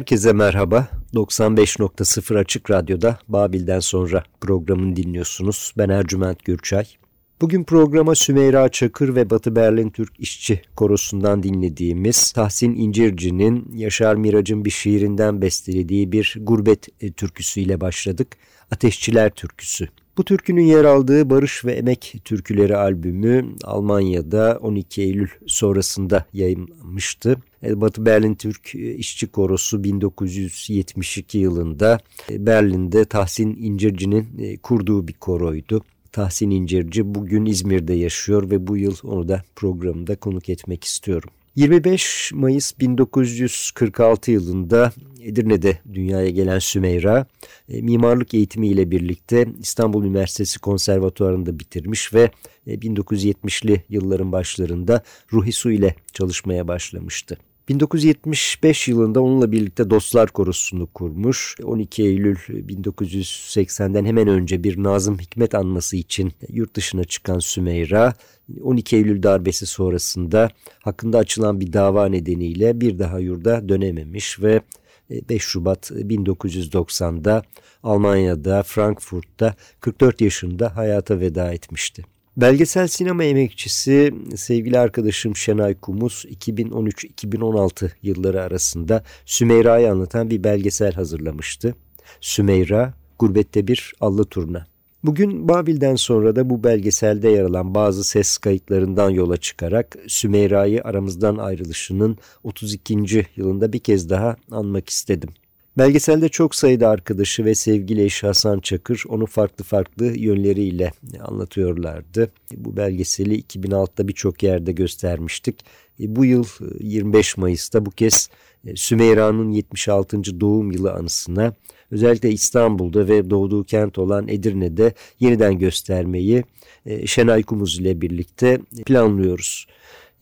Herkese merhaba. 95.0 Açık Radyo'da Babil'den sonra programını dinliyorsunuz. Ben Ercüment Gürçay. Bugün programa Sümeyra Çakır ve Batı Berlin Türk İşçi Korosu'ndan dinlediğimiz Tahsin İncirci'nin Yaşar Mirac'ın bir şiirinden bestelediği bir gurbet e, türküsüyle başladık. Ateşçiler Türküsü. Bu türkünün yer aldığı Barış ve Emek Türküleri albümü Almanya'da 12 Eylül sonrasında yayınlanmıştı. Batı Berlin Türk İşçi Korosu 1972 yılında Berlin'de Tahsin İncirci'nin kurduğu bir koroydu. Tahsin İncirci bugün İzmir'de yaşıyor ve bu yıl onu da programda konuk etmek istiyorum. 25 Mayıs 1946 yılında Edirne'de dünyaya gelen Sümeyra, e, mimarlık eğitimiyle birlikte İstanbul Üniversitesi Konservatuvarı'nda bitirmiş ve 1970'li e, yılların başlarında Ruhi Su ile çalışmaya başlamıştı. 1975 yılında onunla birlikte Dostlar Korosu'nu kurmuş. 12 Eylül 1980'den hemen önce bir Nazım Hikmet anması için yurt dışına çıkan Sümeyra, 12 Eylül darbesi sonrasında hakkında açılan bir dava nedeniyle bir daha yurda dönememiş ve 5 Şubat 1990'da Almanya'da Frankfurt'ta 44 yaşında hayata veda etmişti. Belgesel sinema emekçisi sevgili arkadaşım Şenay Kumuz 2013-2016 yılları arasında Sümeyra'yı anlatan bir belgesel hazırlamıştı. Sümeyra, Gurbette Bir Allı Turna. Bugün Babil'den sonra da bu belgeselde yer alan bazı ses kayıtlarından yola çıkarak Sümeyra'yı aramızdan ayrılışının 32. yılında bir kez daha anmak istedim. Belgeselde çok sayıda arkadaşı ve sevgili eşi Hasan Çakır onu farklı farklı yönleriyle anlatıyorlardı. Bu belgeseli 2006'da birçok yerde göstermiştik. E, bu yıl 25 e, Mayıs'ta bu kez e, Sümeyra'nın 76. doğum yılı anısına özellikle İstanbul'da ve doğduğu kent olan Edirne'de yeniden göstermeyi Şenay Kumuz ile birlikte planlıyoruz.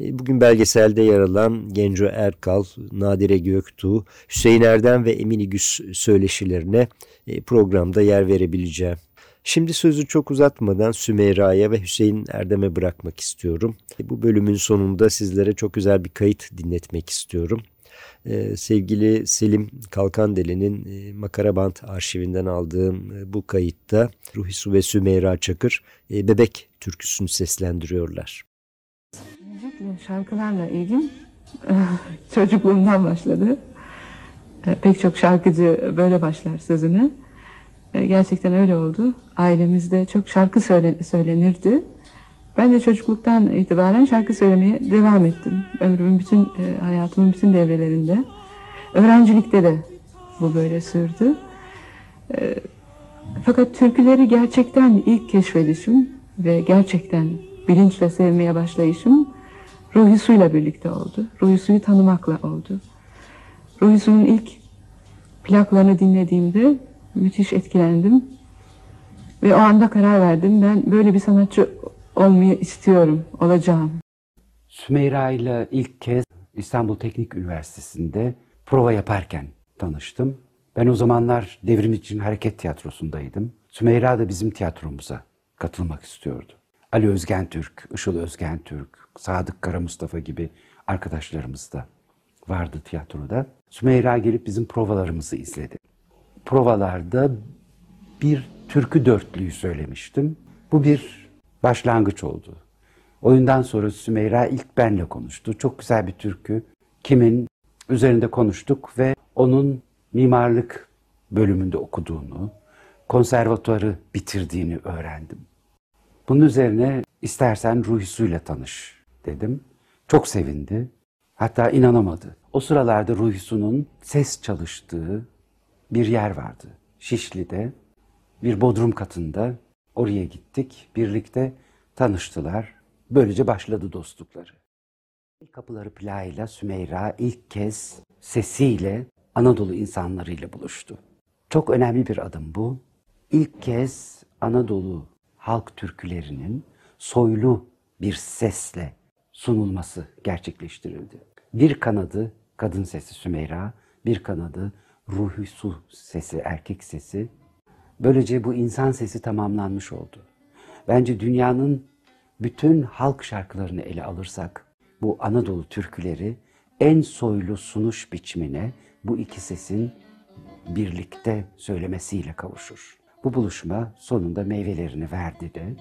E, bugün belgeselde yer alan Genco Erkal, Nadire Göktuğ, Hüseyin Erdem ve Emin İgüs söyleşilerine e, programda yer verebileceğim. Şimdi sözü çok uzatmadan Sümeyra'ya ve Hüseyin Erdem'e bırakmak istiyorum. E, bu bölümün sonunda sizlere çok güzel bir kayıt dinletmek istiyorum. sevgili Selim Kalkandeli'nin e, Makarabant arşivinden aldığım bu kayıtta Ruhisu ve Sümeyra Çakır bebek türküsünü seslendiriyorlar şarkılarla ilgim çocukluğumdan başladı. E, pek çok şarkıcı böyle başlar sözüne. E, gerçekten öyle oldu. Ailemizde çok şarkı söylenirdi. Ben de çocukluktan itibaren şarkı söylemeye devam ettim. Ömrümün bütün, e, hayatımın bütün devrelerinde. Öğrencilikte de bu böyle sürdü. Fakat türküleri gerçekten ilk keşfedişim ve gerçekten bilinçle sevmeye başlayışım Ruhi Su'yla birlikte oldu. Ruhi Su'yu tanımakla oldu. Ruhi Su'nun ilk plaklarını dinlediğimde müthiş etkilendim. Ve o anda karar verdim. Ben böyle bir sanatçı olmayı istiyorum, olacağım. Sümeyra ile ilk kez İstanbul Teknik Üniversitesi'nde prova yaparken tanıştım. Ben o zamanlar Devrim için Hareket Tiyatrosu'ndaydım. Sümeyra da bizim tiyatromuza katılmak istiyordu. Ali Özgen Türk, Işıl Özgen Türk, Sadık Kara Mustafa gibi arkadaşlarımız da vardı tiyatroda. Sümeyra gelip bizim provalarımızı izledi. Provalarda bir türkü dörtlüyü söylemiştim. Bu bir başlangıç oldu. Oyundan sonra Sümeyra ilk benle konuştu. Çok güzel bir türkü. Kimin üzerinde konuştuk ve onun mimarlık bölümünde okuduğunu, konservatuarı bitirdiğini öğrendim. Bunun üzerine istersen Ruhisu'yla tanış dedim. Çok sevindi. Hatta inanamadı. O sıralarda Ruhisu'nun ses çalıştığı bir yer vardı. Şişli'de bir bodrum katında oraya gittik. Birlikte tanıştılar. Böylece başladı dostlukları. Kapıları plağıyla Sümeyra ilk kez sesiyle Anadolu insanlarıyla buluştu. Çok önemli bir adım bu. İlk kez Anadolu halk türkülerinin soylu bir sesle sunulması gerçekleştirildi. Bir kanadı kadın sesi Sümeyra, bir kanadı ruhi su sesi, erkek sesi. Böylece bu insan sesi tamamlanmış oldu. Bence dünyanın bütün halk şarkılarını ele alırsak bu Anadolu türküleri en soylu sunuş biçimine bu iki sesin birlikte söylemesiyle kavuşur. Bu buluşma sonunda meyvelerini verdi de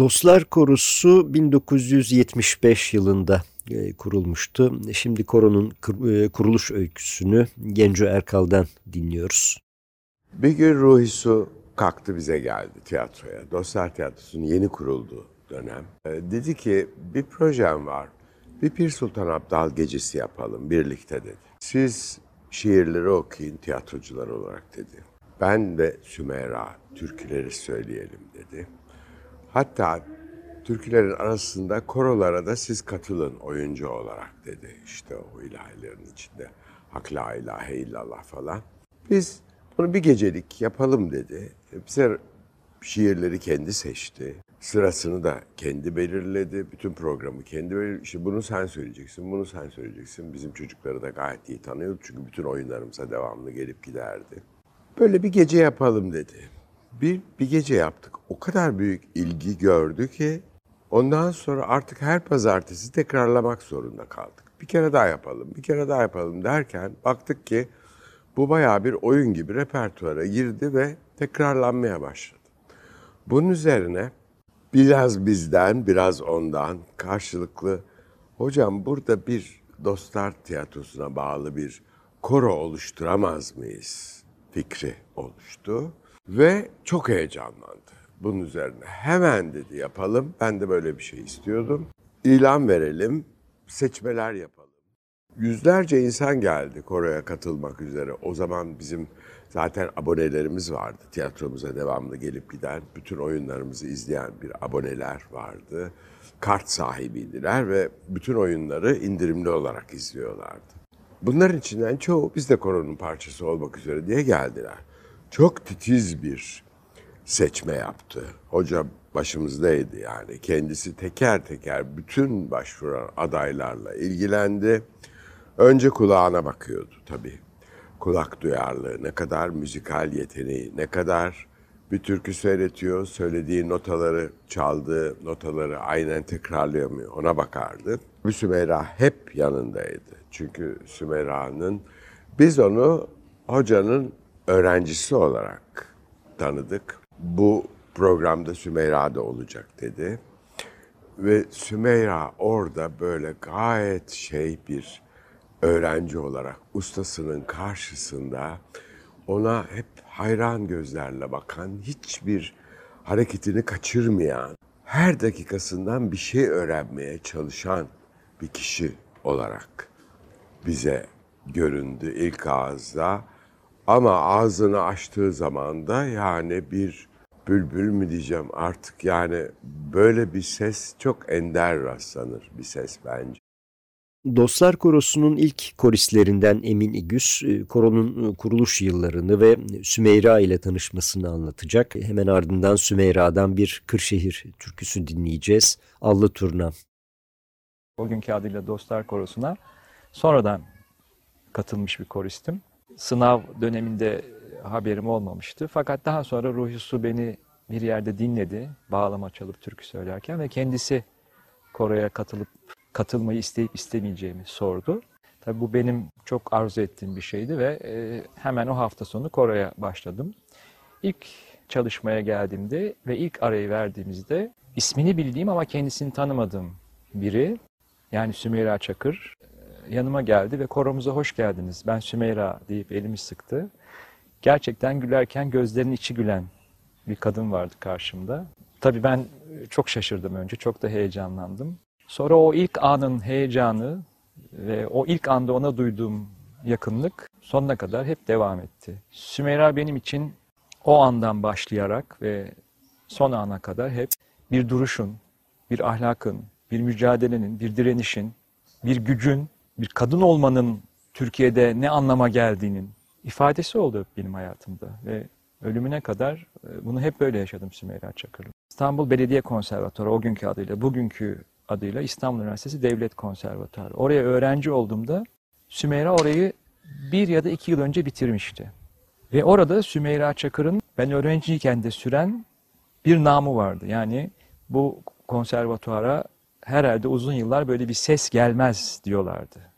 Dostlar Korosu 1975 yılında e, kurulmuştu. Şimdi koronun e, kuruluş öyküsünü Genco Erkal'dan dinliyoruz. Bir gün Ruhisu kalktı bize geldi tiyatroya. Dostlar Tiyatrosu'nun yeni kurulduğu dönem. Ee, dedi ki bir projem var. Bir Pir Sultan Abdal gecesi yapalım birlikte dedi. Siz şiirleri okuyun tiyatrocular olarak dedi. Ben ve Sümeyra türküleri söyleyelim dedi. Hatta türkülerin arasında korolara da siz katılın oyuncu olarak dedi. İşte o ilahilerin içinde. Hak la ilahe illallah falan. Biz bunu bir gecelik yapalım dedi. Bize şiirleri kendi seçti. Sırasını da kendi belirledi. Bütün programı kendi belirledi. İşte bunu sen söyleyeceksin, bunu sen söyleyeceksin. Bizim çocukları da gayet iyi tanıyordu. Çünkü bütün oyunlarımıza devamlı gelip giderdi. Böyle bir gece yapalım dedi. Bir, bir gece yaptık. O kadar büyük ilgi gördü ki ondan sonra artık her pazartesi tekrarlamak zorunda kaldık. Bir kere daha yapalım, bir kere daha yapalım derken baktık ki bu bayağı bir oyun gibi repertuara girdi ve tekrarlanmaya başladı. Bunun üzerine biraz bizden, biraz ondan karşılıklı hocam burada bir Dostlar Tiyatrosu'na bağlı bir koro oluşturamaz mıyız fikri oluştu ve çok heyecanlandı. Bunun üzerine hemen dedi yapalım. Ben de böyle bir şey istiyordum. İlan verelim, seçmeler yapalım. Yüzlerce insan geldi koroya katılmak üzere. O zaman bizim zaten abonelerimiz vardı. Tiyatromuza devamlı gelip giden, bütün oyunlarımızı izleyen bir aboneler vardı. Kart sahibiydiler ve bütün oyunları indirimli olarak izliyorlardı. Bunların içinden çoğu biz de koronun parçası olmak üzere diye geldiler. Çok titiz bir seçme yaptı. Hoca başımızdaydı yani. Kendisi teker teker bütün başvuran adaylarla ilgilendi. Önce kulağına bakıyordu tabii. kulak duyarlı, ne kadar müzikal yeteneği, ne kadar bir türkü söyletiyor, söylediği notaları, çaldığı notaları aynen tekrarlıyor mu ona bakardı. Ve Sümeyra hep yanındaydı. Çünkü Sümeyra'nın, biz onu hocanın öğrencisi olarak tanıdık. Bu programda Sümeyra da olacak dedi. Ve Sümeyra orada böyle gayet şey bir öğrenci olarak ustasının karşısında ona hep hayran gözlerle bakan, hiçbir hareketini kaçırmayan, her dakikasından bir şey öğrenmeye çalışan bir kişi olarak bize göründü ilk ağızda. Ama ağzını açtığı zaman da yani bir bülbül mü diyeceğim artık yani böyle bir ses çok ender rastlanır bir ses bence. Dostlar Korosu'nun ilk koristlerinden Emin İgüz, e, koronun e, kuruluş yıllarını ve Sümeyra ile tanışmasını anlatacak. Hemen ardından Sümeyra'dan bir Kırşehir türküsü dinleyeceğiz. Allı Turna. O günkü adıyla Dostlar Korosu'na sonradan katılmış bir koristim. Sınav döneminde haberim olmamıştı. Fakat daha sonra Ruhi Su beni bir yerde dinledi. Bağlama çalıp türkü söylerken ve kendisi koroya katılıp katılmayı isteyip istemeyeceğimi sordu. Tabii bu benim çok arzu ettiğim bir şeydi ve e, hemen o hafta sonu koroya başladım. İlk çalışmaya geldiğimde ve ilk arayı verdiğimizde ismini bildiğim ama kendisini tanımadığım biri yani Sümeyra Çakır yanıma geldi ve koromuza hoş geldiniz. Ben Sümeyra deyip elimi sıktı. Gerçekten gülerken gözlerinin içi gülen bir kadın vardı karşımda. Tabii ben çok şaşırdım önce, çok da heyecanlandım. Sonra o ilk anın heyecanı ve o ilk anda ona duyduğum yakınlık sonuna kadar hep devam etti. Sümeyra benim için o andan başlayarak ve son ana kadar hep bir duruşun, bir ahlakın, bir mücadelenin, bir direnişin, bir gücün, bir kadın olmanın Türkiye'de ne anlama geldiğinin ifadesi oldu benim hayatımda ve ölümüne kadar e, bunu hep böyle yaşadım Sümeyra Çakır'la. İstanbul Belediye Konservatuarı o günkü adıyla, bugünkü adıyla İstanbul Üniversitesi Devlet Konservatuarı. Oraya öğrenci olduğumda Sümeyra orayı bir ya da iki yıl önce bitirmişti. Ve orada Sümeyra Çakır'ın ben öğrenciyken de süren bir namı vardı. Yani bu konservatuara herhalde uzun yıllar böyle bir ses gelmez diyorlardı.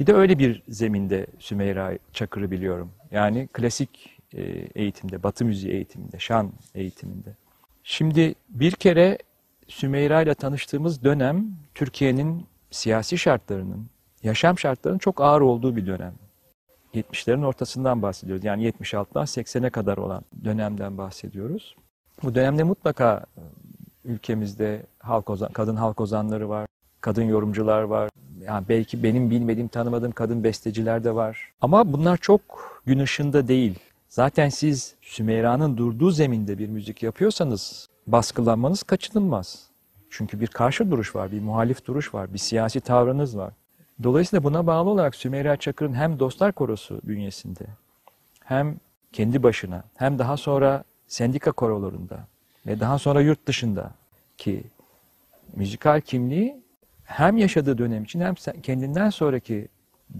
Bir de öyle bir zeminde Sümeyra Çakır'ı biliyorum. Yani klasik e, eğitimde, batı müziği eğitiminde, şan eğitiminde. Şimdi bir kere Sümeyra ile tanıştığımız dönem Türkiye'nin siyasi şartlarının, yaşam şartlarının çok ağır olduğu bir dönem. 70'lerin ortasından bahsediyoruz. Yani 76'dan 80'e kadar olan dönemden bahsediyoruz. Bu dönemde mutlaka e, ülkemizde halk ozan, kadın halk ozanları var, kadın yorumcular var. Yani belki benim bilmediğim, tanımadığım kadın besteciler de var. Ama bunlar çok gün ışığında değil. Zaten siz Sümeyra'nın durduğu zeminde bir müzik yapıyorsanız baskılanmanız kaçınılmaz. Çünkü bir karşı duruş var, bir muhalif duruş var, bir siyasi tavrınız var. Dolayısıyla buna bağlı olarak Sümeyra Çakır'ın hem Dostlar Korosu bünyesinde hem kendi başına hem daha sonra sendika korolarında ve daha sonra yurt dışında ki müzikal kimliği hem yaşadığı dönem için hem kendinden sonraki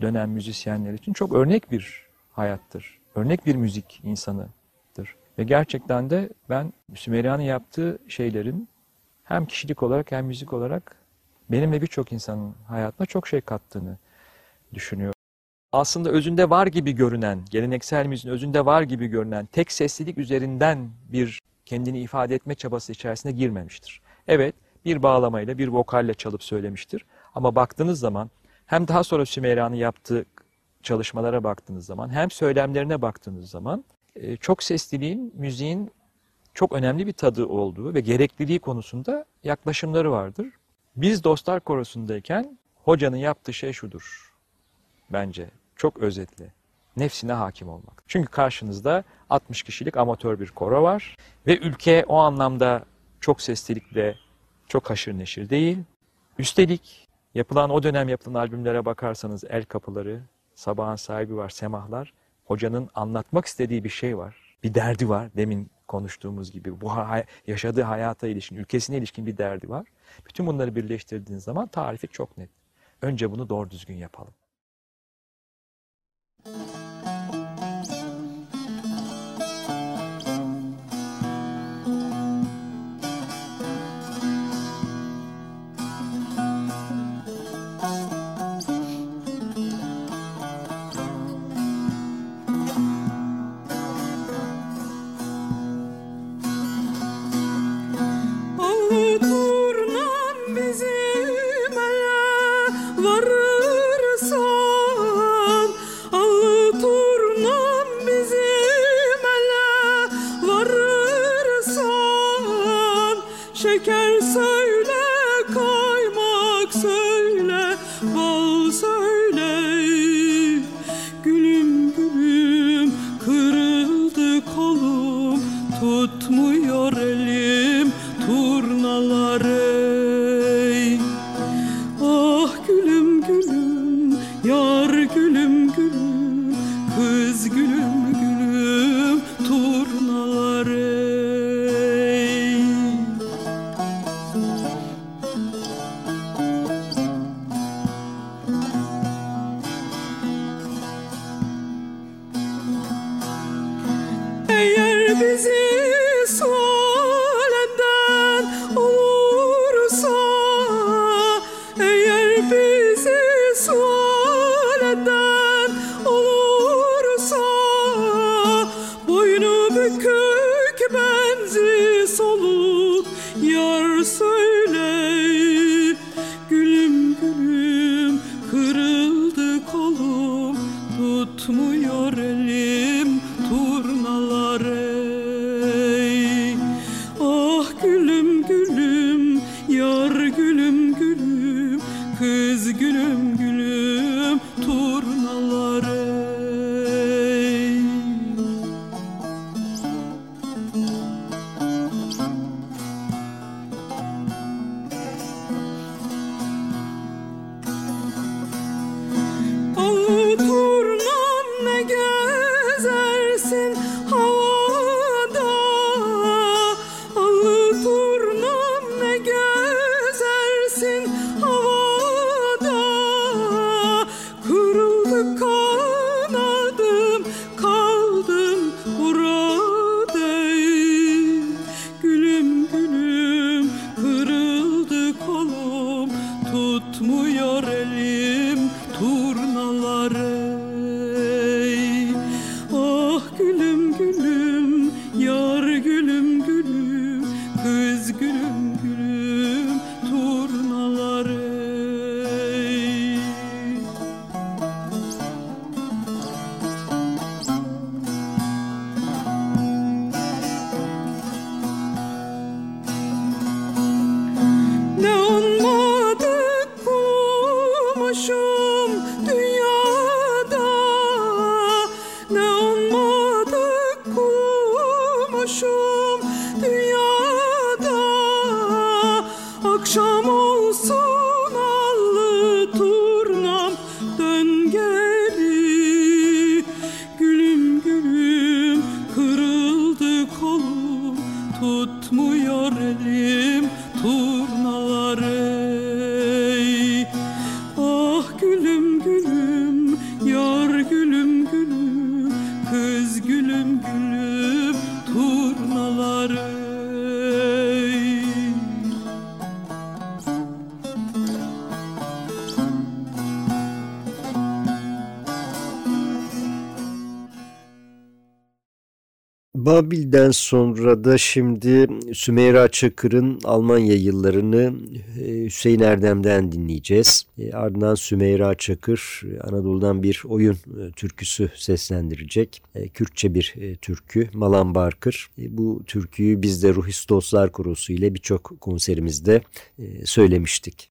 dönem müzisyenler için çok örnek bir hayattır. Örnek bir müzik insanıdır. Ve gerçekten de ben Sümeyra'nın yaptığı şeylerin hem kişilik olarak hem müzik olarak benim ve birçok insanın hayatına çok şey kattığını düşünüyorum. Aslında özünde var gibi görünen, geleneksel müziğin özünde var gibi görünen tek seslilik üzerinden bir kendini ifade etme çabası içerisine girmemiştir. Evet, bir bağlamayla, bir vokalle çalıp söylemiştir. Ama baktığınız zaman hem daha sonra Sümeyra'nın yaptığı çalışmalara baktığınız zaman hem söylemlerine baktığınız zaman e, çok sesliliğin, müziğin çok önemli bir tadı olduğu ve gerekliliği konusunda yaklaşımları vardır. Biz Dostlar Korosu'ndayken hocanın yaptığı şey şudur bence çok özetle. Nefsine hakim olmak. Çünkü karşınızda 60 kişilik amatör bir koro var ve ülke o anlamda çok seslilikle çok haşır neşir değil. Üstelik yapılan o dönem yapılan albümlere bakarsanız El Kapıları, Sabahın Sahibi var, Semahlar. Hocanın anlatmak istediği bir şey var. Bir derdi var. Demin konuştuğumuz gibi bu yaşadığı hayata ilişkin, ülkesine ilişkin bir derdi var. Bütün bunları birleştirdiğiniz zaman tarifi çok net. Önce bunu doğru düzgün yapalım. Thank Babil'den sonra da şimdi Sümeyra Çakır'ın Almanya yıllarını e, Hüseyin Erdem'den dinleyeceğiz. E, Ardından Sümeyra Çakır e, Anadolu'dan bir oyun türküsü seslendirecek. Kürtçe bir türkü Malan Barkır. Bu türküyü biz de Ruhis Dostlar Korosu ile birçok konserimizde söylemiştik.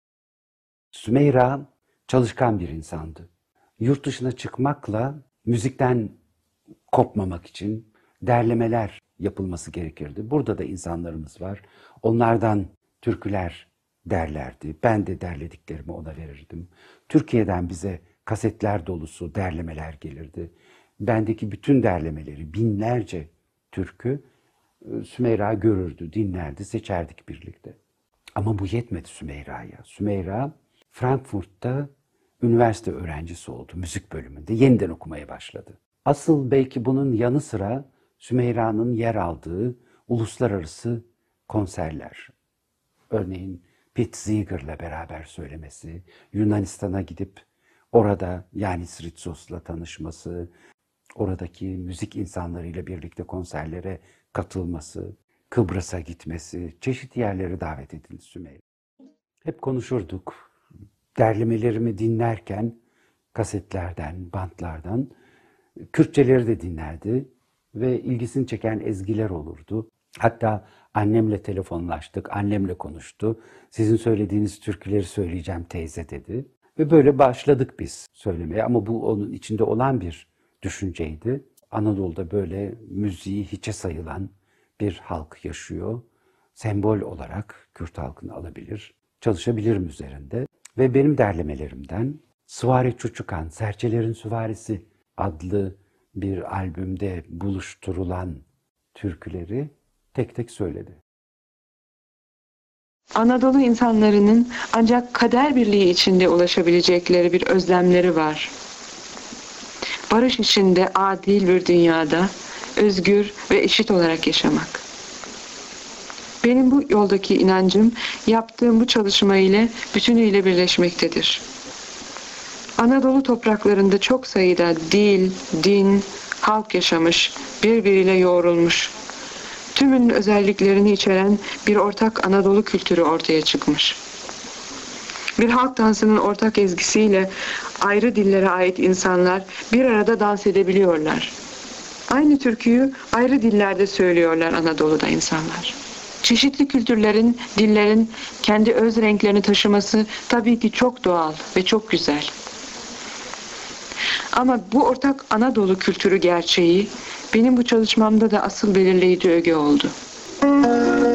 Sümeyra çalışkan bir insandı. Yurt dışına çıkmakla müzikten kopmamak için derlemeler yapılması gerekirdi. Burada da insanlarımız var. Onlardan türküler derlerdi. Ben de derlediklerimi ona verirdim. Türkiye'den bize kasetler dolusu derlemeler gelirdi. Bendeki bütün derlemeleri, binlerce türkü e, Sümeyra görürdü, dinlerdi, seçerdik birlikte. Ama bu yetmedi Sümeyra'ya. Sümeyra Frankfurt'ta üniversite öğrencisi oldu müzik bölümünde. Yeniden okumaya başladı. Asıl belki bunun yanı sıra Sümeyra'nın yer aldığı uluslararası konserler. Örneğin Pete Seeger'la beraber söylemesi, Yunanistan'a gidip orada yani Sritsos'la tanışması, oradaki müzik insanlarıyla birlikte konserlere katılması, Kıbrıs'a gitmesi, çeşitli yerlere davet edildi Sümeyra. Hep konuşurduk. Derlemelerimi dinlerken kasetlerden, bantlardan Kürtçeleri de dinlerdi ve ilgisini çeken ezgiler olurdu. Hatta annemle telefonlaştık, annemle konuştu. Sizin söylediğiniz türküleri söyleyeceğim teyze dedi. Ve böyle başladık biz söylemeye ama bu onun içinde olan bir düşünceydi. Anadolu'da böyle müziği hiçe sayılan bir halk yaşıyor. Sembol olarak Kürt halkını alabilir, çalışabilirim üzerinde. Ve benim derlemelerimden Süvari Çuçukan, Serçelerin Süvarisi adlı bir albümde buluşturulan türküleri tek tek söyledi. Anadolu insanlarının ancak kader birliği içinde ulaşabilecekleri bir özlemleri var. Barış içinde adil bir dünyada özgür ve eşit olarak yaşamak. Benim bu yoldaki inancım yaptığım bu çalışma ile bütünüyle birleşmektedir. Anadolu topraklarında çok sayıda dil, din, halk yaşamış, birbiriyle yoğrulmuş. Tümünün özelliklerini içeren bir ortak Anadolu kültürü ortaya çıkmış. Bir halk dansının ortak ezgisiyle ayrı dillere ait insanlar bir arada dans edebiliyorlar. Aynı türküyü ayrı dillerde söylüyorlar Anadolu'da insanlar. Çeşitli kültürlerin, dillerin kendi öz renklerini taşıması tabii ki çok doğal ve çok güzel. Ama bu ortak Anadolu kültürü gerçeği benim bu çalışmamda da asıl belirleyici öge oldu. Malam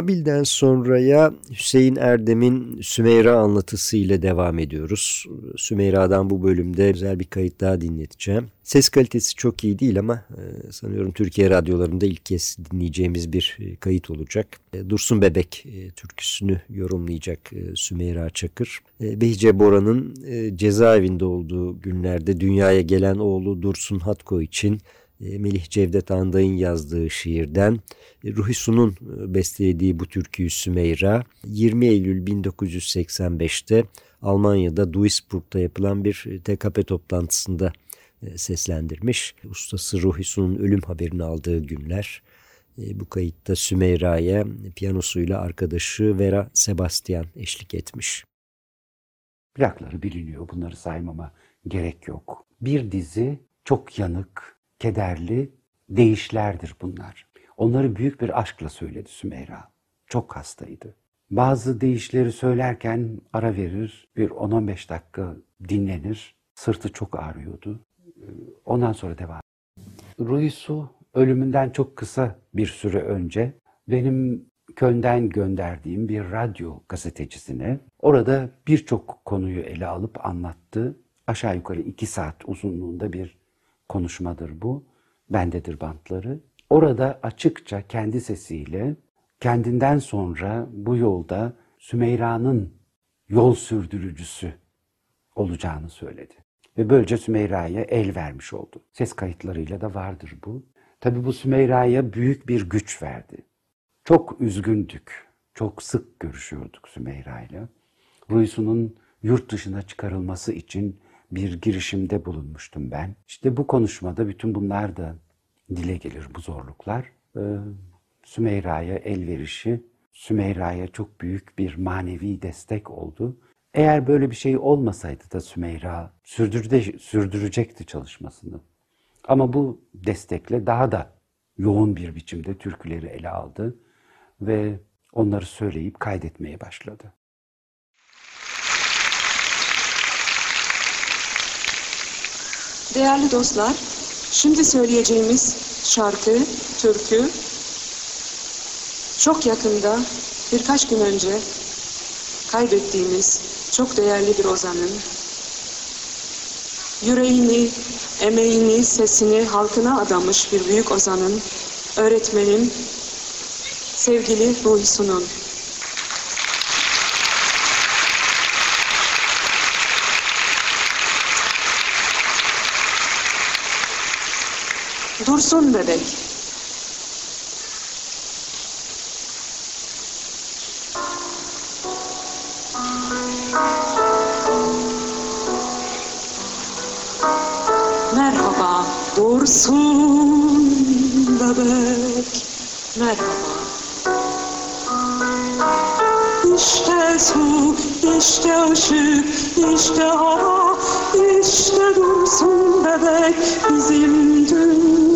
Babil'den sonraya Hüseyin Erdem'in Sümeyra anlatısı ile devam ediyoruz. Sümeyra'dan bu bölümde özel bir kayıt daha dinleteceğim. Ses kalitesi çok iyi değil ama e, sanıyorum Türkiye radyolarında ilk kez dinleyeceğimiz bir e, kayıt olacak. E, Dursun Bebek türküsünü yorumlayacak Sümeyra Çakır. Behice Bora'nın cezaevinde olduğu günlerde dünyaya gelen oğlu Dursun Hatko için Melih Cevdet Anday'ın yazdığı şiirden e, Ruhi Su'nun e, bestelediği bu türküyü Sümeyra 20 Eylül 1985'te Almanya'da Duisburg'da yapılan bir e, TKP toplantısında e, seslendirmiş. Ustası Ruhi Su'nun ölüm haberini aldığı günler. E, Bu kayıtta Sümeyra'ya piyanosuyla arkadaşı Vera Sebastian eşlik etmiş. Plakları biliniyor. Bunları saymama gerek yok. Bir dizi çok yanık, kederli değişlerdir bunlar. Onları büyük bir aşkla söyledi Sümeyra. Çok hastaydı. Bazı deyişleri söylerken ara verir, bir 10-15 dakika dinlenir. Sırtı çok ağrıyordu. Ondan sonra devam. Ruisu ölümünden çok kısa bir süre önce benim Köln'den gönderdiğim bir radyo gazetecisine orada birçok konuyu ele alıp anlattı. Aşağı yukarı iki saat uzunluğunda bir konuşmadır bu. Bendedir bantları. Orada açıkça kendi sesiyle kendinden sonra bu yolda Sümeyra'nın yol sürdürücüsü olacağını söyledi. Ve böylece Sümeyra'ya el vermiş oldu. Ses kayıtlarıyla da vardır bu. Tabii bu Sümeyra'ya büyük bir güç verdi. Çok üzgündük. Çok sık görüşüyorduk Sümeyra'yla. Ruysu'nun yurt dışına çıkarılması için bir girişimde bulunmuştum ben. İşte bu konuşmada bütün bunlar da dile gelir bu zorluklar. Ee, Sümeyra'ya el verişi, Sümeyra'ya çok büyük bir manevi destek oldu. Eğer böyle bir şey olmasaydı da Sümeyra sürdürde, sürdürecekti çalışmasını. Ama bu destekle daha da yoğun bir biçimde türküleri ele aldı ve onları söyleyip kaydetmeye başladı. Değerli dostlar, şimdi söyleyeceğimiz şarkı, türkü çok yakında, birkaç gün önce kaybettiğimiz çok değerli bir ozanın yüreğini, emeğini, sesini halkına adamış bir büyük ozanın, öğretmenin, sevgili Ruhisu'nun. Dursun bebek. Merhaba Dursun bebek. Merhaba. İşte su, işte ışık, işte hava, işte dursun bebek bizim dünya.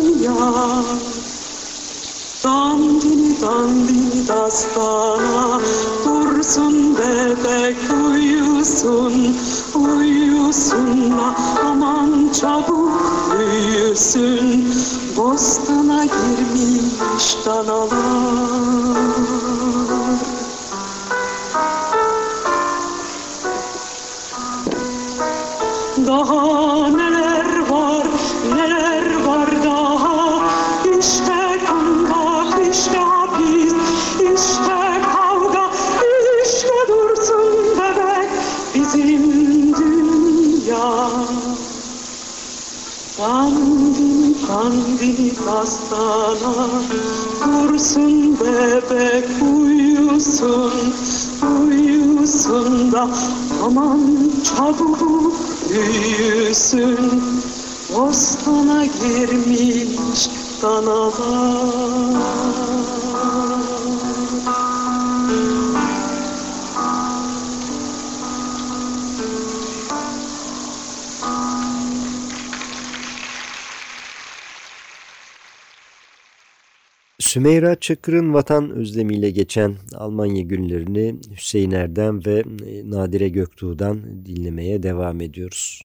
Dandini dandini dastana, dursun bebek uyusun, uyusun aman çabuk büyüsün. Bostana girmiş danalar. Hastana Dursun bebek uyusun Uyusun da aman çabuk büyüsün. Bostana girmiş danalar Sümeyra Çakır'ın vatan özlemiyle geçen Almanya günlerini Hüseyin Erdem ve e, Nadire Göktuğ'dan dinlemeye devam ediyoruz.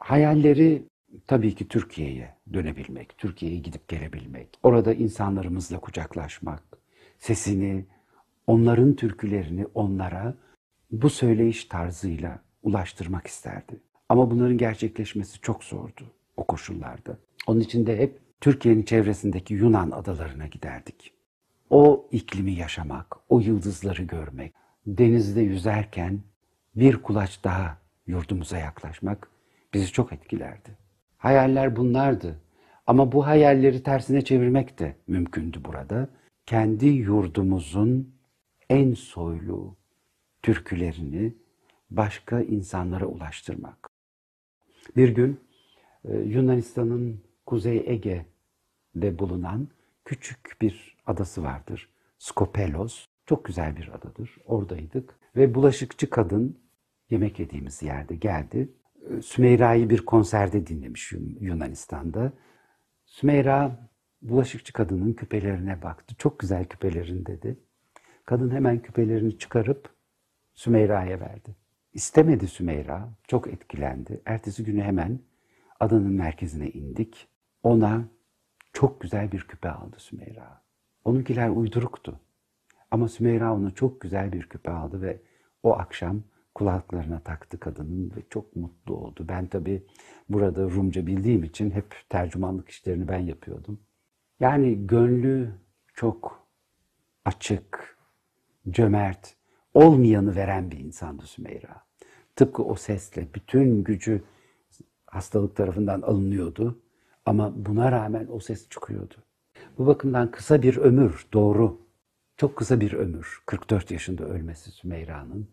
Hayalleri tabii ki Türkiye'ye dönebilmek, Türkiye'ye gidip gelebilmek, orada insanlarımızla kucaklaşmak, sesini, onların türkülerini onlara bu söyleyiş tarzıyla ulaştırmak isterdi. Ama bunların gerçekleşmesi çok zordu o koşullarda. Onun için de hep Türkiye'nin çevresindeki Yunan adalarına giderdik. O iklimi yaşamak, o yıldızları görmek, denizde yüzerken bir kulaç daha yurdumuza yaklaşmak bizi çok etkilerdi. Hayaller bunlardı. Ama bu hayalleri tersine çevirmek de mümkündü burada. Kendi yurdumuzun en soylu türkülerini başka insanlara ulaştırmak. Bir gün e, Yunanistan'ın Kuzey Ege'de bulunan küçük bir adası vardır. Skopelos. Çok güzel bir adadır. Oradaydık. Ve bulaşıkçı kadın yemek yediğimiz yerde geldi. Sümeyra'yı bir konserde dinlemiş Yunanistan'da. Sümeyra bulaşıkçı kadının küpelerine baktı. Çok güzel küpelerin dedi. Kadın hemen küpelerini çıkarıp Sümeyra'ya verdi. İstemedi Sümeyra, çok etkilendi. Ertesi günü hemen adanın merkezine indik. Ona çok güzel bir küpe aldı Sümeyra. Onunkiler uyduruktu. Ama Sümeyra ona çok güzel bir küpe aldı ve o akşam kulaklarına taktı kadının ve çok mutlu oldu. Ben tabii burada Rumca bildiğim için hep tercümanlık işlerini ben yapıyordum. Yani gönlü çok açık, cömert, olmayanı veren bir insandı Sümeyra. Tıpkı o sesle bütün gücü hastalık tarafından alınıyordu ama buna rağmen o ses çıkıyordu. Bu bakımdan kısa bir ömür, doğru. Çok kısa bir ömür. 44 yaşında ölmesi Sümeyra'nın.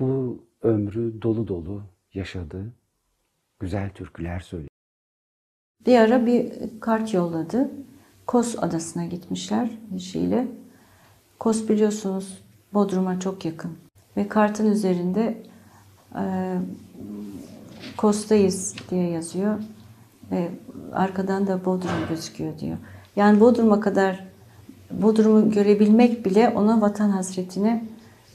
Bu ömrü dolu dolu yaşadı. Güzel türküler söyledi. Bir ara bir kart yolladı. Kos adasına gitmişler eşiyle. Kos biliyorsunuz Bodrum'a çok yakın. Ve kartın üzerinde e, Kos'tayız diye yazıyor. Ve arkadan da Bodrum gözüküyor diyor. Yani Bodrum'a kadar Bodrum'u görebilmek bile ona vatan hasretini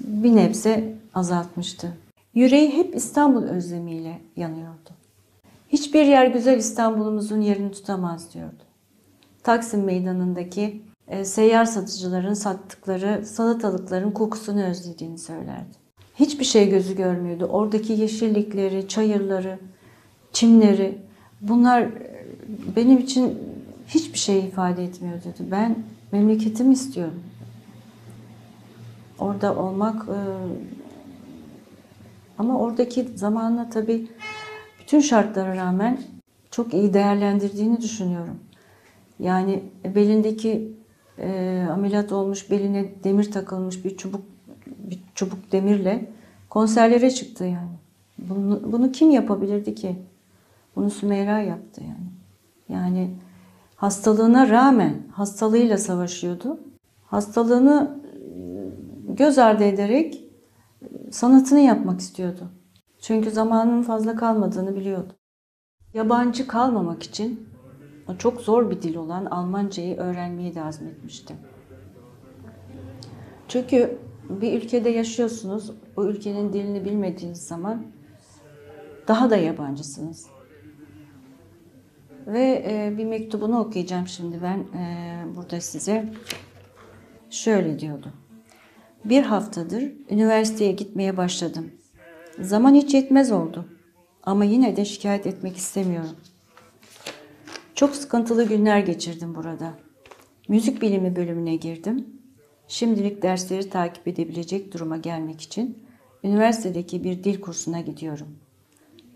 bir nebze azaltmıştı. Yüreği hep İstanbul özlemiyle yanıyordu. Hiçbir yer güzel İstanbul'umuzun yerini tutamaz diyordu. Taksim Meydanı'ndaki e, seyyar satıcıların sattıkları salatalıkların kokusunu özlediğini söylerdi. Hiçbir şey gözü görmüyordu. Oradaki yeşillikleri, çayırları, çimleri bunlar e, benim için hiçbir şey ifade etmiyor dedi. Ben memleketimi istiyorum. Orada olmak e, ama oradaki zamanla tabii bütün şartlara rağmen çok iyi değerlendirdiğini düşünüyorum. Yani belindeki e, ameliyat olmuş, beline demir takılmış bir çubuk bir çubuk demirle konserlere çıktı yani. Bunu, bunu kim yapabilirdi ki? Bunu Sümeyra yaptı yani. Yani hastalığına rağmen hastalığıyla savaşıyordu. Hastalığını e, göz ardı ederek sanatını yapmak istiyordu. Çünkü zamanının fazla kalmadığını biliyordu. Yabancı kalmamak için çok zor bir dil olan Almancayı öğrenmeyi de azmetmişti. Çünkü bir ülkede yaşıyorsunuz, o ülkenin dilini bilmediğiniz zaman daha da yabancısınız. Ve e, bir mektubunu okuyacağım şimdi ben e, burada size. Şöyle diyordu. Bir haftadır üniversiteye gitmeye başladım. Zaman hiç yetmez oldu. Ama yine de şikayet etmek istemiyorum. Çok sıkıntılı günler geçirdim burada. Müzik bilimi bölümüne girdim. Şimdilik dersleri takip edebilecek duruma gelmek için üniversitedeki bir dil kursuna gidiyorum.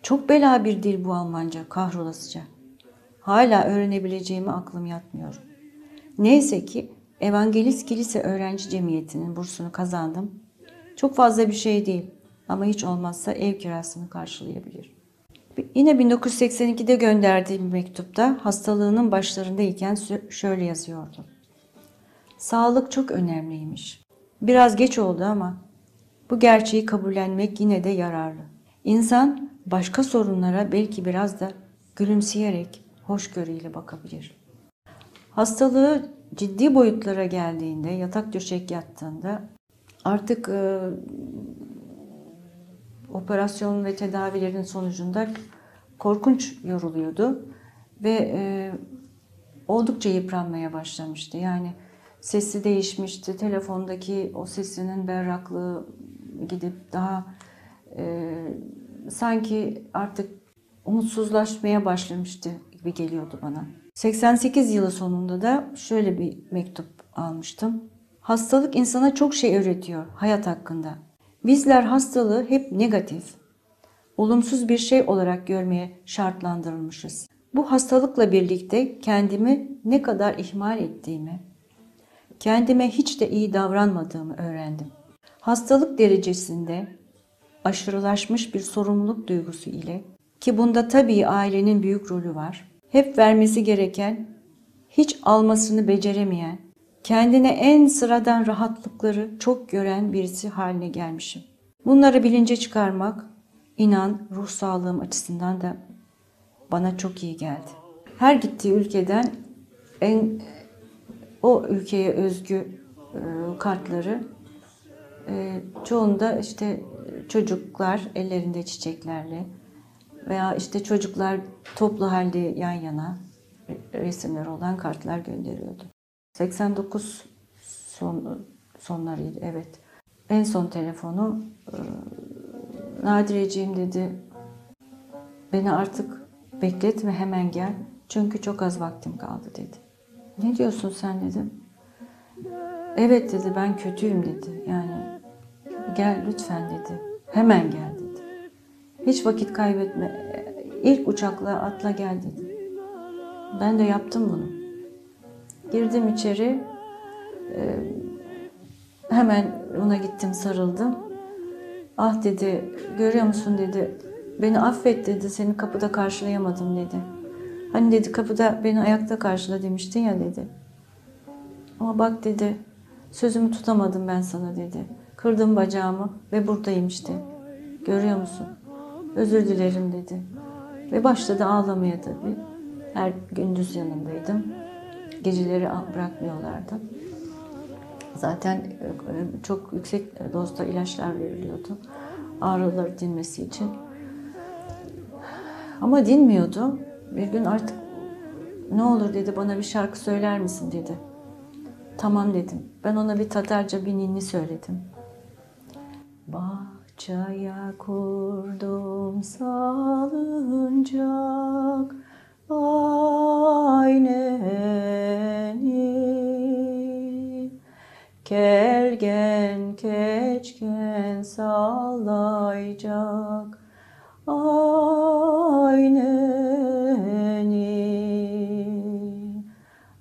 Çok bela bir dil bu Almanca, kahrolasıca. Hala öğrenebileceğimi aklım yatmıyor. Neyse ki Evangelist Kilise Öğrenci Cemiyeti'nin bursunu kazandım. Çok fazla bir şey değil ama hiç olmazsa ev kirasını karşılayabilir. Yine 1982'de gönderdiği bir mektupta hastalığının başlarındayken şöyle yazıyordu. Sağlık çok önemliymiş. Biraz geç oldu ama bu gerçeği kabullenmek yine de yararlı. İnsan başka sorunlara belki biraz da gülümseyerek hoşgörüyle bakabilir. Hastalığı ciddi boyutlara geldiğinde, yatak döşek yattığında artık e, operasyon ve tedavilerin sonucunda korkunç yoruluyordu ve e, oldukça yıpranmaya başlamıştı. Yani sesi değişmişti, telefondaki o sesinin berraklığı gidip daha e, sanki artık umutsuzlaşmaya başlamıştı gibi geliyordu bana. 88 yılı sonunda da şöyle bir mektup almıştım. Hastalık insana çok şey öğretiyor hayat hakkında. Bizler hastalığı hep negatif, olumsuz bir şey olarak görmeye şartlandırılmışız. Bu hastalıkla birlikte kendimi ne kadar ihmal ettiğimi, kendime hiç de iyi davranmadığımı öğrendim. Hastalık derecesinde aşırılaşmış bir sorumluluk duygusu ile ki bunda tabii ailenin büyük rolü var. Hep vermesi gereken, hiç almasını beceremeyen, kendine en sıradan rahatlıkları çok gören birisi haline gelmişim. Bunları bilince çıkarmak, inan ruh sağlığım açısından da bana çok iyi geldi. Her gittiği ülkeden en o ülkeye özgü e, kartları e, çoğunda işte çocuklar ellerinde çiçeklerle veya işte çocuklar toplu halde yan yana resimler olan kartlar gönderiyordu. 89 son sonlarıydı evet. En son telefonu e, Nadireciğim dedi beni artık bekletme hemen gel çünkü çok az vaktim kaldı dedi. Ne diyorsun sen dedim. Evet dedi ben kötüyüm dedi yani gel lütfen dedi. Hemen gel. Hiç vakit kaybetme. İlk uçakla atla gel dedi. Ben de yaptım bunu. Girdim içeri. Ee, hemen ona gittim sarıldım. Ah dedi görüyor musun dedi. Beni affet dedi. Seni kapıda karşılayamadım dedi. Hani dedi kapıda beni ayakta karşıla demiştin ya dedi. Ama bak dedi sözümü tutamadım ben sana dedi. Kırdım bacağımı ve buradayım işte. Görüyor musun? Özür dilerim dedi. Ve başladı ağlamaya tabii. Her gündüz yanındaydım. Geceleri bırakmıyorlardı. Zaten e, çok yüksek dozda ilaçlar veriliyordu. Ağrıları dinmesi için. Ama dinmiyordu. Bir gün artık ne olur dedi bana bir şarkı söyler misin dedi. Tamam dedim. Ben ona bir Tatarca bir ninni söyledim. Bahçaya kurdum salıncak ayneni. Kergen keçken sallayacak ayneni.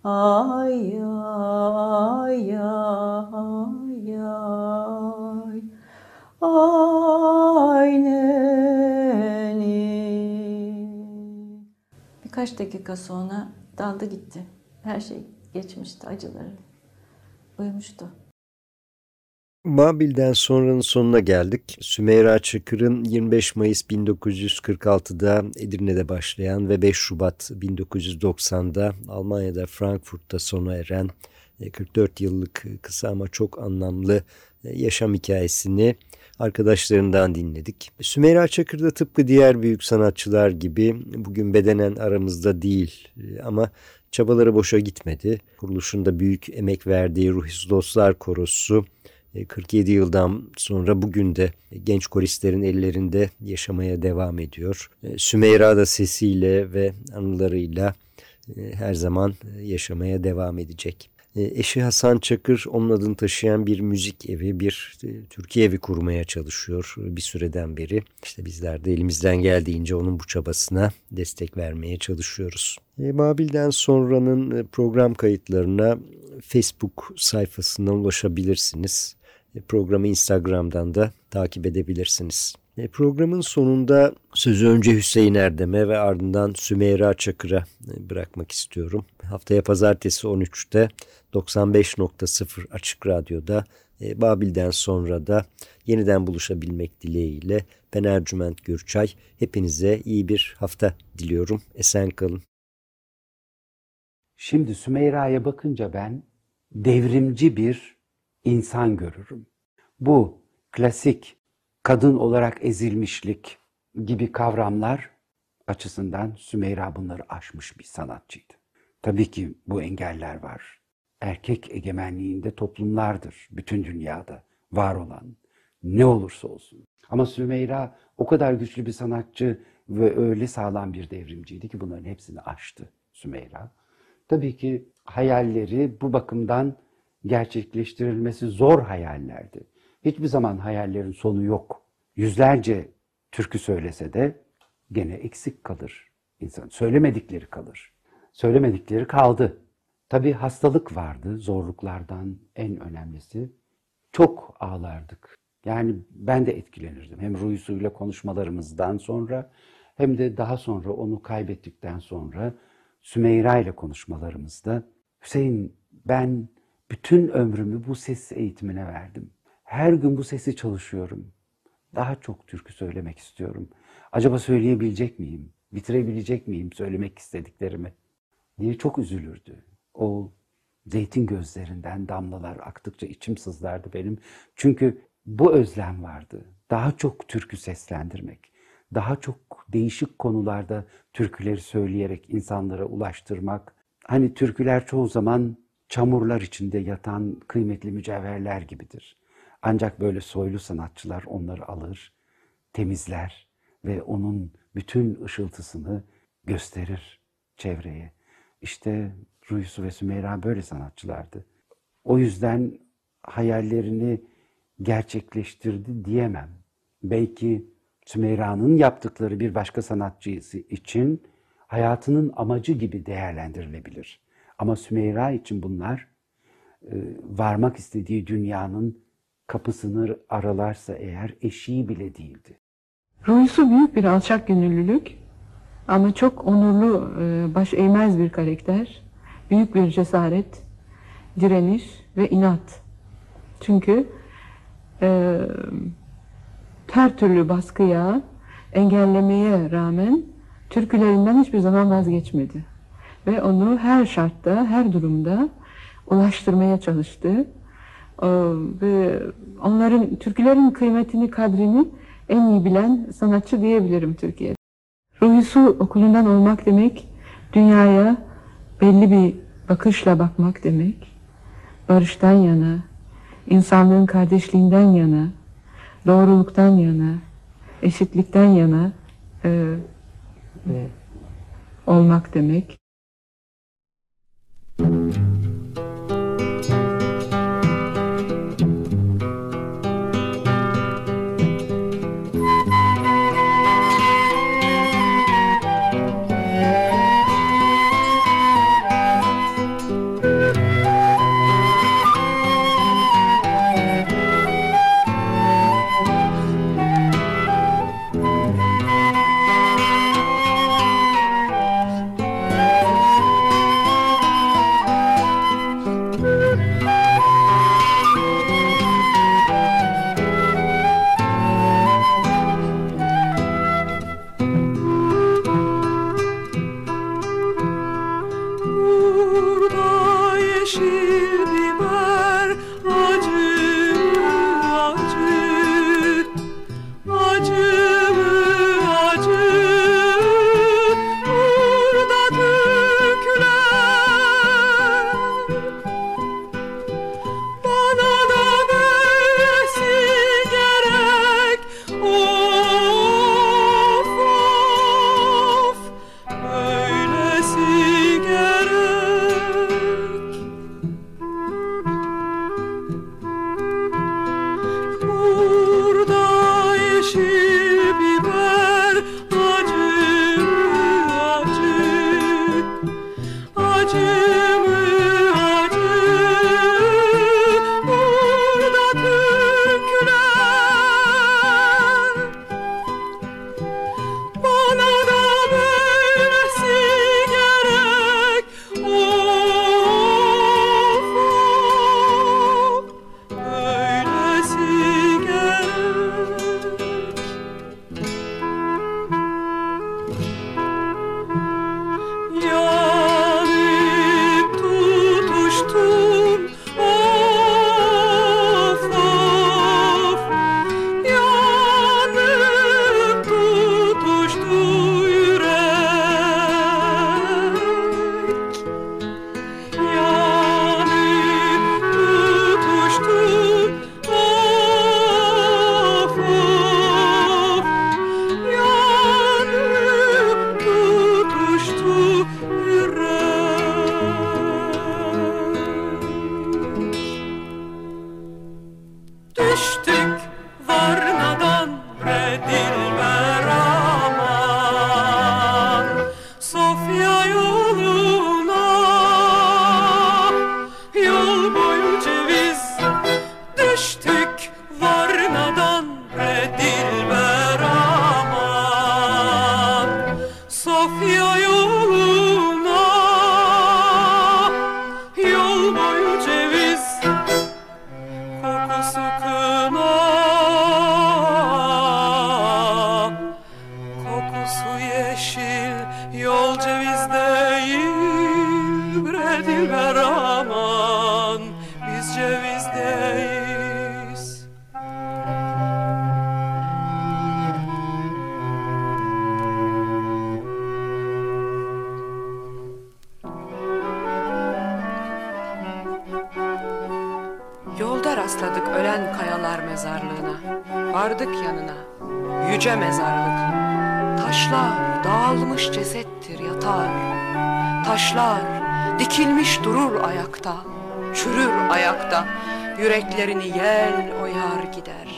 Ay ay ay Ayneni. Birkaç dakika sonra daldı gitti. Her şey geçmişti acıları. Uyumuştu. Babil'den sonranın sonuna geldik. Sümeyra Çakır'ın 25 Mayıs 1946'da Edirne'de başlayan ve 5 Şubat 1990'da Almanya'da Frankfurt'ta sona eren 44 yıllık kısa ama çok anlamlı yaşam hikayesini arkadaşlarından dinledik. Sümeyra Çakır da tıpkı diğer büyük sanatçılar gibi bugün bedenen aramızda değil ama çabaları boşa gitmedi. Kuruluşunda büyük emek verdiği Ruhis Dostlar Korosu 47 yıldan sonra bugün de genç koristlerin ellerinde yaşamaya devam ediyor. Sümeyra da sesiyle ve anılarıyla her zaman yaşamaya devam edecek. Eşi Hasan Çakır onun adını taşıyan bir müzik evi, bir Türkiye evi kurmaya çalışıyor bir süreden beri. İşte bizler de elimizden geldiğince onun bu çabasına destek vermeye çalışıyoruz. Babil'den sonranın program kayıtlarına Facebook sayfasından ulaşabilirsiniz. Programı Instagram'dan da takip edebilirsiniz. Programın sonunda sözü önce Hüseyin Erdem'e ve ardından Sümeyra Çakır'a bırakmak istiyorum. Haftaya pazartesi 13'te 95.0 Açık Radyo'da Babil'den sonra da yeniden buluşabilmek dileğiyle ben Ercüment Gürçay. Hepinize iyi bir hafta diliyorum. Esen kalın. Şimdi Sümeyra'ya bakınca ben devrimci bir insan görürüm. Bu klasik kadın olarak ezilmişlik gibi kavramlar açısından Sümeyra bunları aşmış bir sanatçıydı. Tabii ki bu engeller var. Erkek egemenliğinde toplumlardır bütün dünyada var olan ne olursa olsun. Ama Sümeyra o kadar güçlü bir sanatçı ve öyle sağlam bir devrimciydi ki bunların hepsini aştı Sümeyra. Tabii ki hayalleri bu bakımdan gerçekleştirilmesi zor hayallerdi. Hiçbir zaman hayallerin sonu yok. Yüzlerce türkü söylese de gene eksik kalır insan. Söylemedikleri kalır. Söylemedikleri kaldı. Tabii hastalık vardı zorluklardan en önemlisi. Çok ağlardık. Yani ben de etkilenirdim. Hem Ruysu'yla konuşmalarımızdan sonra hem de daha sonra onu kaybettikten sonra Sümeyra ile konuşmalarımızda Hüseyin ben bütün ömrümü bu ses eğitimine verdim. Her gün bu sesi çalışıyorum. Daha çok türkü söylemek istiyorum. Acaba söyleyebilecek miyim? Bitirebilecek miyim söylemek istediklerimi? diye çok üzülürdü. O zeytin gözlerinden damlalar aktıkça içim sızlardı benim. Çünkü bu özlem vardı. Daha çok türkü seslendirmek, daha çok değişik konularda türküleri söyleyerek insanlara ulaştırmak. Hani türküler çoğu zaman çamurlar içinde yatan kıymetli mücevherler gibidir. Ancak böyle soylu sanatçılar onları alır, temizler ve onun bütün ışıltısını gösterir çevreye. İşte Ruysu ve Sümeyra böyle sanatçılardı. O yüzden hayallerini gerçekleştirdi diyemem. Belki Sümeyra'nın yaptıkları bir başka sanatçısı için hayatının amacı gibi değerlendirilebilir. Ama Sümeyra için bunlar e, varmak istediği dünyanın kapısını aralarsa eğer eşiği bile değildi. Ruhusu büyük bir alçak gönüllülük ama çok onurlu, e, baş eğmez bir karakter. Büyük bir cesaret, direniş ve inat. Çünkü e, her türlü baskıya, engellemeye rağmen türkülerinden hiçbir zaman vazgeçmedi. Ve onu her şartta, her durumda ulaştırmaya çalıştı. E, ve onların, türkülerin kıymetini, kadrini en iyi bilen sanatçı diyebilirim Türkiye'de. Ruhisu okulundan olmak demek, dünyaya belli bir bakışla bakmak demek, barıştan yana, insanlığın kardeşliğinden yana, doğruluktan yana, eşitlikten yana e, olmak demek. Burada Şübre dilber aman biz cevizdeyiz. Yolda rastladık ölen kayalar mezarlığına. Vardık yanına yüce mezarlık. Taşlar dağılmış cesettir yatar. Taşlar Dikilmiş durur ayakta, çürür ayakta, yüreklerini yel oyar gider.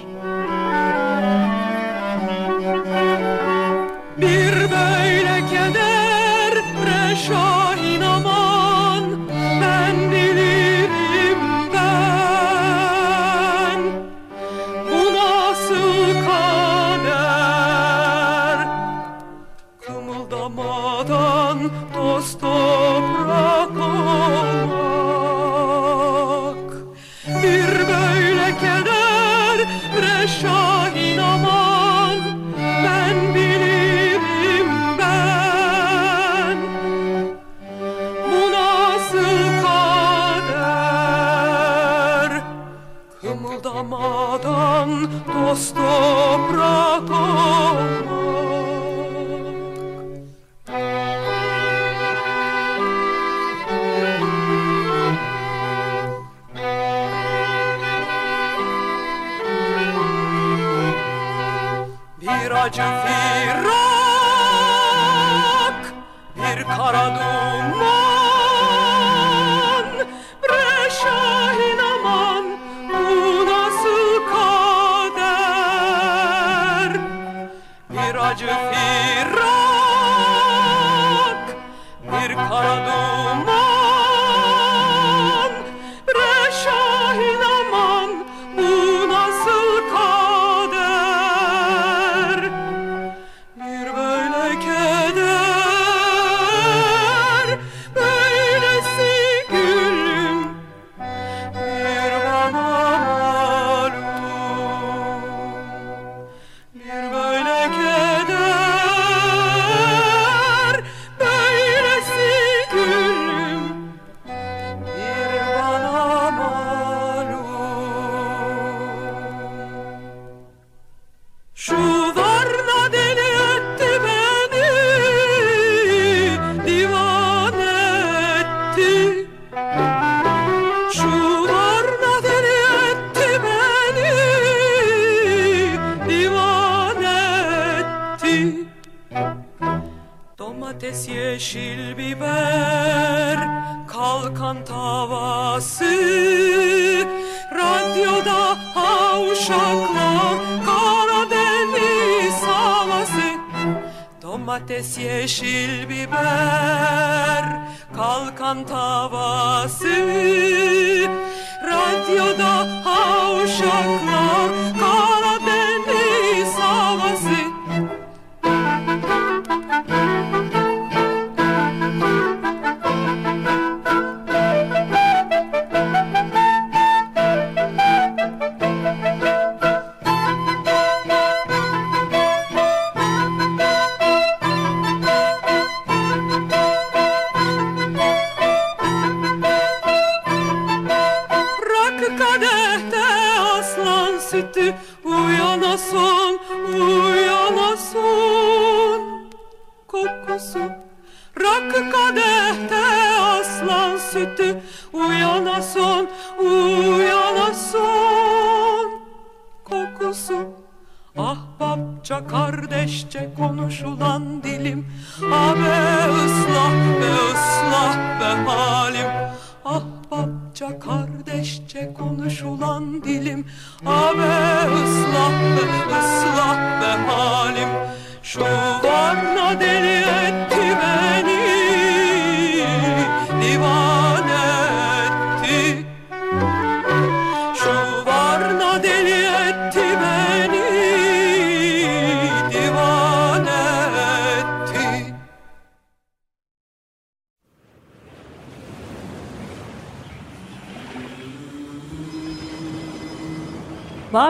Bir böyle keder